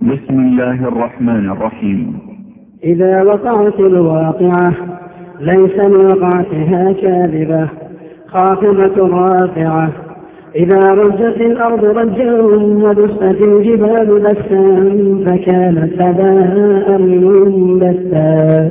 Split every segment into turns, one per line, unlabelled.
بسم الله الرحمن الرحيم.
إذا وقعت الواقعة ليس لوقعتها كاذبة خافضة رافعة. إذا رجت الأرض رجا ودست الجبال دسا فكانت هباء منبثا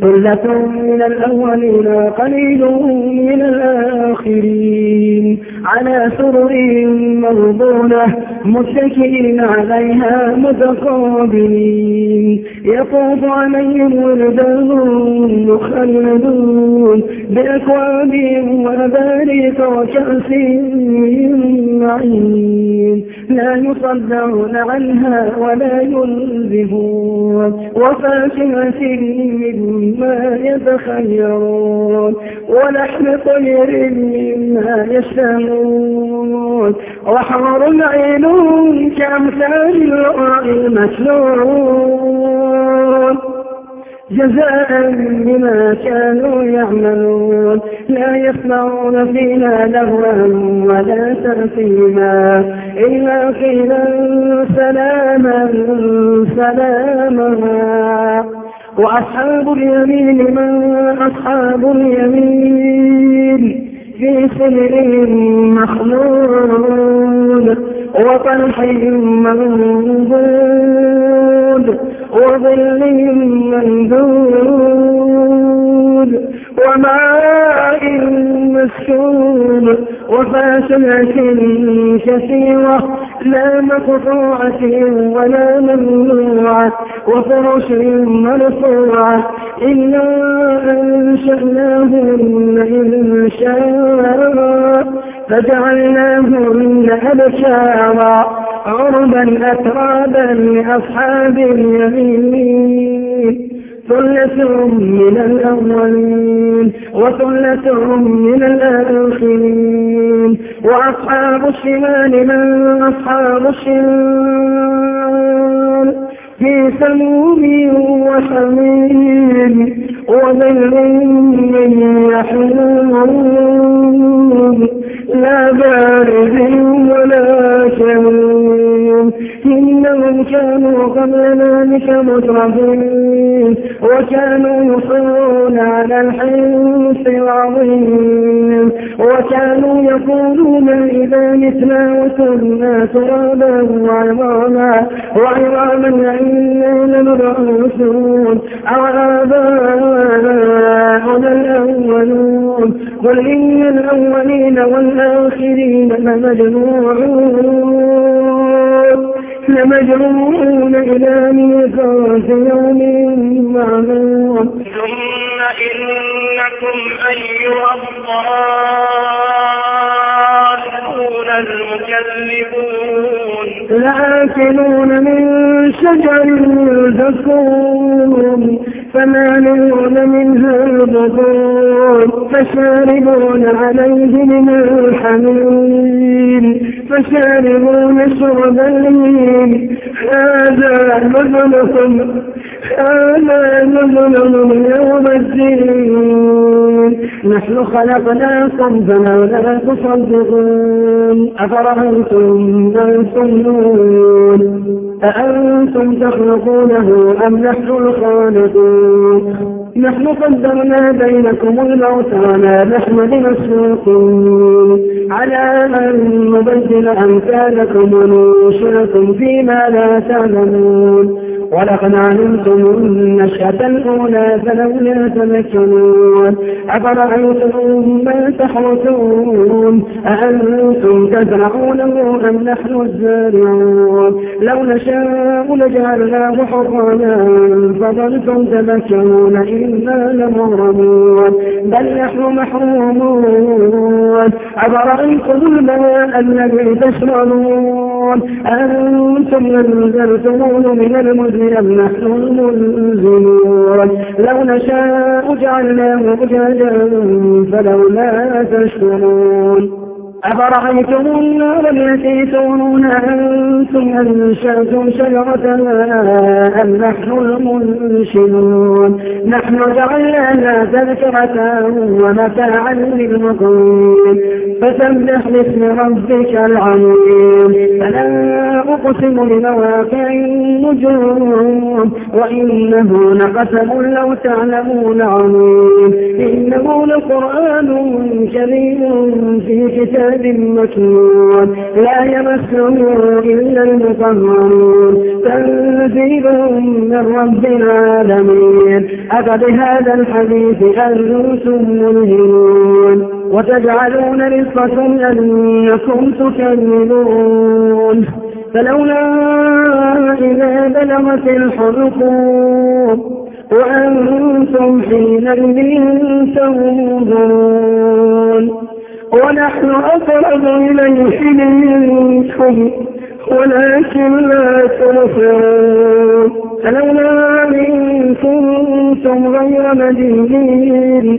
ثلة من الأولين قليل من الآخرين. على سرر موضونة متكئين عليها متقابلين. يطوف عليهم ولدان مخلدون بأكواب وأباريق وكأس من معين. لا يصدعون عنها ولا ينزفون. وفاكهة مما يتخيرون ولحم طير مما يشتهون وحور عين كأمثال اللؤلؤ المسنون. جزاء بما كانوا يعملون. لا يسمعون فيها لغوا ولا تأثيما إلا قيلا سلاما سلاما. وأصحاب اليمين من أصحاب اليمين في سدر مخلود وطلح منضود وظل ممدود وماء مسكون وفاكهة كثيرة لا مقطوعة ولا ممنوعة وفرش مرفوعة إنا أنشأناهن إن شاء فجعلناهن أبشارا عربا أترابا لأصحاب اليمين. ثلة من الأولين وثلة من الآخرين وأصحاب الشمال من أصحاب الشمال في سموم وحميم وظل من يحمون كانوا قبل ذلك مترفين وكانوا يصرون على الحنس العظيم وكانوا يقولون إذا متنا وكنا ترابا وعظاما وعظاما إنا لمبعوثون أو آباؤنا الأولون قل إن الأولين والآخرين لمجموعون لمجموعون إلى ميقات يوم معلوم.
ثم إنكم أيها الضالون المكذبون.
لآكلون من شجر زقوم فمالئون منها البطون فشاربون عليه من الحميم. فشاربون شرب الليل هذا نزلكم هذا نزلهم يوم الدين. نحن خلقناكم فلولا تصدقون. أفرأيتم ما تمنون؟ أأنتم تخلقونه أم نحن الخالقون؟ نحن قدرنا بينكم الموت وما نحن بمسوقين على أن نبدل أمثالكم وننشركم فيما لا تعلمون. ولقد علمتم النشأة الأولى فلولا تذكرون. أفرأيتم ما تحرثون أأنتم تزرعونه أم نحن الزارعون؟ لو نشاء لجعلناه حراما فظلتم تذكرون إنا لمغرمون. بل نحن محرومون. أفرأيتم الماء الذي تشربون؟ أنتم أنزلتموه من المزن أم نحن المنزلون لو نشاء جعلناه أجاجا فلولا تشكرون. أفرأيتم النار التي تورون أنتم أنشأتم شجرتها أم نحن المنشدون؟ نحن جعلناها تذكرة ومتاعا للمقيم فسبح باسم ربك العظيم. فلا أقسم بمواقع النجوم. وإنه لقسم لو تعلمون عظيم. إنه لقرآن كريم في كتاب مكنون. لا يمسه إلا المطهرون تنزيل من رب العالمين أفبهذا الحديث أنتم منهنون وتجعلون رزقكم أنكم تكذبون. فلولا إذا بلغت الحلقوم وأنتم حينئذ تنظرون ونحن أقرب إليه منكم ولكن لا تبصرون فلولا إن كنتم غير مدينين